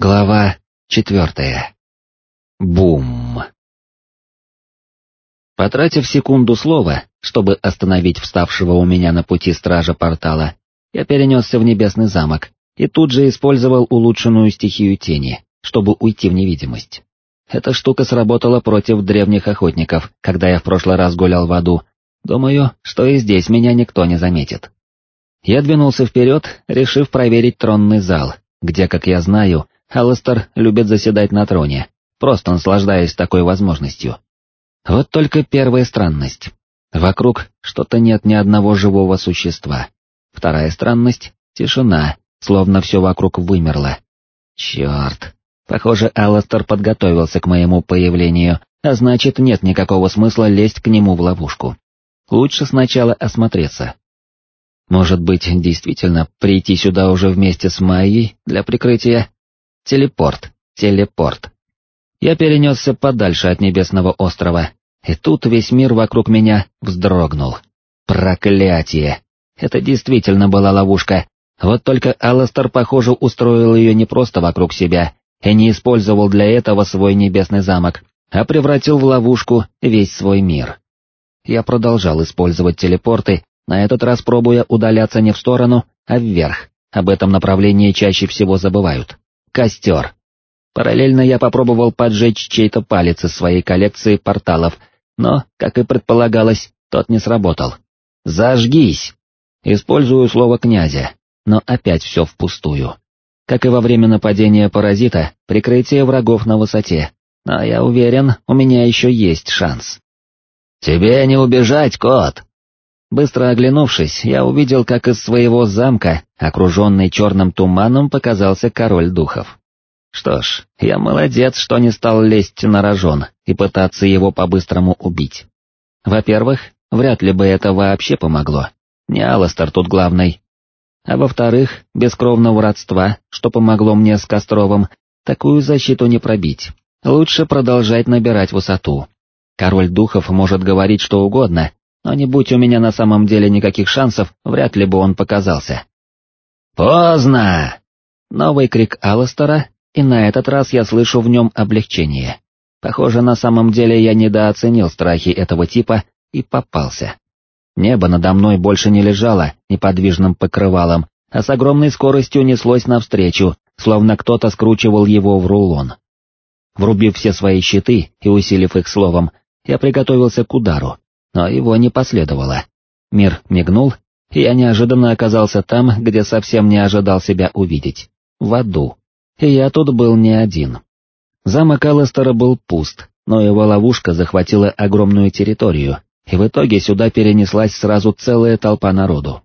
Глава четвертая. Бум. Потратив секунду слова, чтобы остановить вставшего у меня на пути стража портала, я перенесся в небесный замок и тут же использовал улучшенную стихию тени, чтобы уйти в невидимость. Эта штука сработала против древних охотников, когда я в прошлый раз гулял в аду. Думаю, что и здесь меня никто не заметит. Я двинулся вперед, решив проверить тронный зал, где, как я знаю, Алластер любит заседать на троне, просто наслаждаясь такой возможностью. Вот только первая странность. Вокруг что-то нет ни одного живого существа. Вторая странность — тишина, словно все вокруг вымерло. Черт. Похоже, Алластер подготовился к моему появлению, а значит нет никакого смысла лезть к нему в ловушку. Лучше сначала осмотреться. Может быть, действительно прийти сюда уже вместе с Майей для прикрытия? Телепорт, телепорт. Я перенесся подальше от небесного острова, и тут весь мир вокруг меня вздрогнул. Проклятие! Это действительно была ловушка. Вот только Алластер, похоже, устроил ее не просто вокруг себя и не использовал для этого свой небесный замок, а превратил в ловушку весь свой мир. Я продолжал использовать телепорты, на этот раз пробуя удаляться не в сторону, а вверх. Об этом направлении чаще всего забывают костер. Параллельно я попробовал поджечь чей-то палец из своей коллекции порталов, но, как и предполагалось, тот не сработал. «Зажгись!» Использую слово «князя», но опять все впустую. Как и во время нападения паразита, прикрытие врагов на высоте, но я уверен, у меня еще есть шанс. «Тебе не убежать, кот!» Быстро оглянувшись, я увидел, как из своего замка, окруженный черным туманом, показался король духов. Что ж, я молодец, что не стал лезть на рожон и пытаться его по-быстрому убить. Во-первых, вряд ли бы это вообще помогло. Не Аластер тут главный. А во-вторых, без кровного родства, что помогло мне с Костровым, такую защиту не пробить. Лучше продолжать набирать высоту. Король духов может говорить что угодно, но не будь у меня на самом деле никаких шансов, вряд ли бы он показался. «Поздно!» Новый крик Алластера, и на этот раз я слышу в нем облегчение. Похоже, на самом деле я недооценил страхи этого типа и попался. Небо надо мной больше не лежало неподвижным покрывалом, а с огромной скоростью неслось навстречу, словно кто-то скручивал его в рулон. Врубив все свои щиты и усилив их словом, я приготовился к удару но его не последовало. Мир мигнул, и я неожиданно оказался там, где совсем не ожидал себя увидеть, в аду. И я тут был не один. Замок Алластера был пуст, но его ловушка захватила огромную территорию, и в итоге сюда перенеслась сразу целая толпа народу.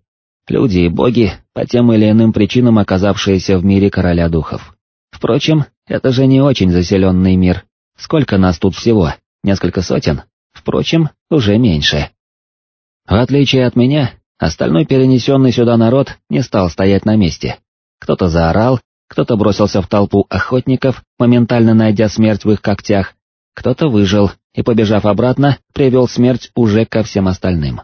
Люди и боги, по тем или иным причинам оказавшиеся в мире короля духов. Впрочем, это же не очень заселенный мир. Сколько нас тут всего? Несколько сотен? Впрочем, уже меньше. В отличие от меня, остальной перенесенный сюда народ не стал стоять на месте. Кто-то заорал, кто-то бросился в толпу охотников, моментально найдя смерть в их когтях, кто-то выжил и, побежав обратно, привел смерть уже ко всем остальным.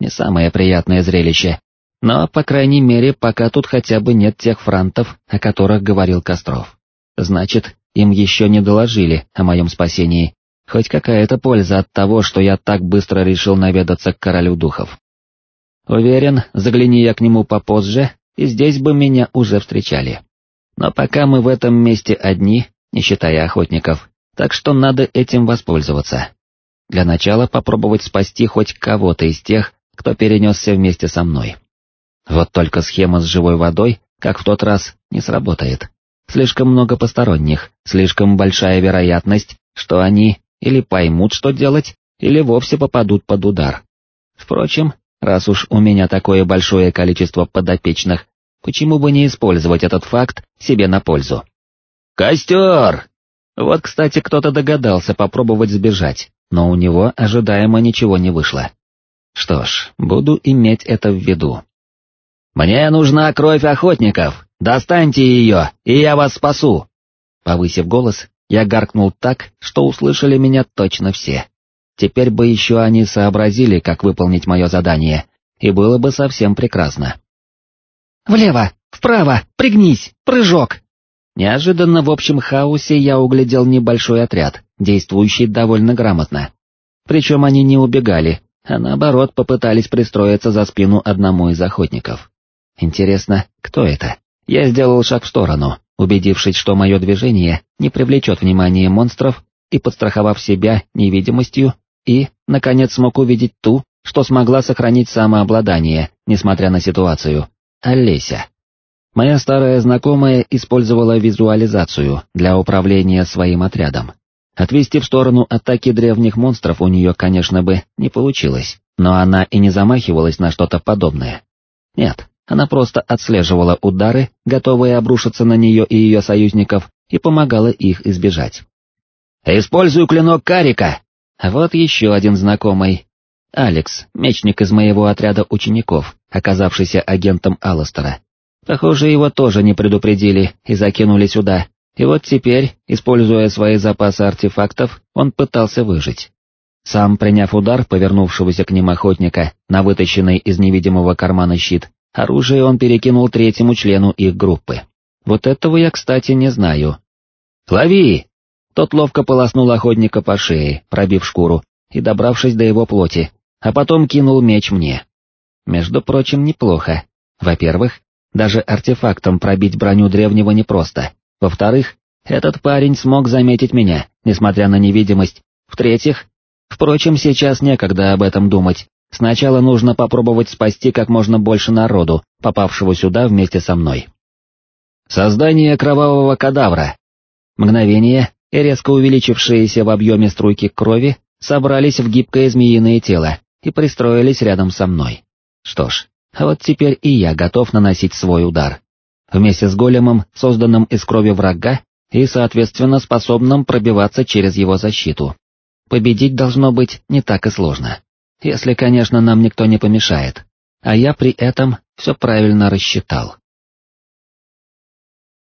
Не самое приятное зрелище, но, по крайней мере, пока тут хотя бы нет тех франтов, о которых говорил Костров. Значит, им еще не доложили о моем спасении, Хоть какая-то польза от того, что я так быстро решил наведаться к королю духов. Уверен, загляни я к нему попозже, и здесь бы меня уже встречали. Но пока мы в этом месте одни, не считая охотников, так что надо этим воспользоваться. Для начала попробовать спасти хоть кого-то из тех, кто перенесся вместе со мной. Вот только схема с живой водой, как в тот раз, не сработает. Слишком много посторонних, слишком большая вероятность, что они или поймут, что делать, или вовсе попадут под удар. Впрочем, раз уж у меня такое большое количество подопечных, почему бы не использовать этот факт себе на пользу? «Костер!» Вот, кстати, кто-то догадался попробовать сбежать, но у него ожидаемо ничего не вышло. Что ж, буду иметь это в виду. «Мне нужна кровь охотников! Достаньте ее, и я вас спасу!» Повысив голос, я гаркнул так, что услышали меня точно все. Теперь бы еще они сообразили, как выполнить мое задание, и было бы совсем прекрасно. «Влево! Вправо! Пригнись! Прыжок!» Неожиданно в общем хаосе я углядел небольшой отряд, действующий довольно грамотно. Причем они не убегали, а наоборот попытались пристроиться за спину одному из охотников. Интересно, кто это? Я сделал шаг в сторону, убедившись, что мое движение не привлечет внимания монстров, и подстраховав себя невидимостью, и, наконец, смог увидеть ту, что смогла сохранить самообладание, несмотря на ситуацию. Олеся. Моя старая знакомая использовала визуализацию для управления своим отрядом. Отвести в сторону атаки древних монстров у нее, конечно бы, не получилось, но она и не замахивалась на что-то подобное. Нет, она просто отслеживала удары, готовые обрушиться на нее и ее союзников, и помогала их избежать. «Использую клинок Карика!» Вот еще один знакомый. Алекс, мечник из моего отряда учеников, оказавшийся агентом Алластера. Похоже, его тоже не предупредили и закинули сюда, и вот теперь, используя свои запасы артефактов, он пытался выжить. Сам приняв удар повернувшегося к ним охотника на вытащенный из невидимого кармана щит, оружие он перекинул третьему члену их группы. Вот этого я, кстати, не знаю. «Лови!» Тот ловко полоснул охотника по шее, пробив шкуру, и добравшись до его плоти, а потом кинул меч мне. Между прочим, неплохо. Во-первых, даже артефактом пробить броню древнего непросто, во-вторых, этот парень смог заметить меня, несмотря на невидимость. В-третьих, впрочем, сейчас некогда об этом думать. Сначала нужно попробовать спасти как можно больше народу, попавшего сюда вместе со мной. Создание кровавого кадавра. Мгновение, и резко увеличившиеся в объеме струйки крови собрались в гибкое змеиное тело и пристроились рядом со мной. Что ж, вот теперь и я готов наносить свой удар вместе с големом, созданным из крови врага и, соответственно, способным пробиваться через его защиту. Победить должно быть не так и сложно. Если, конечно, нам никто не помешает. А я при этом все правильно рассчитал.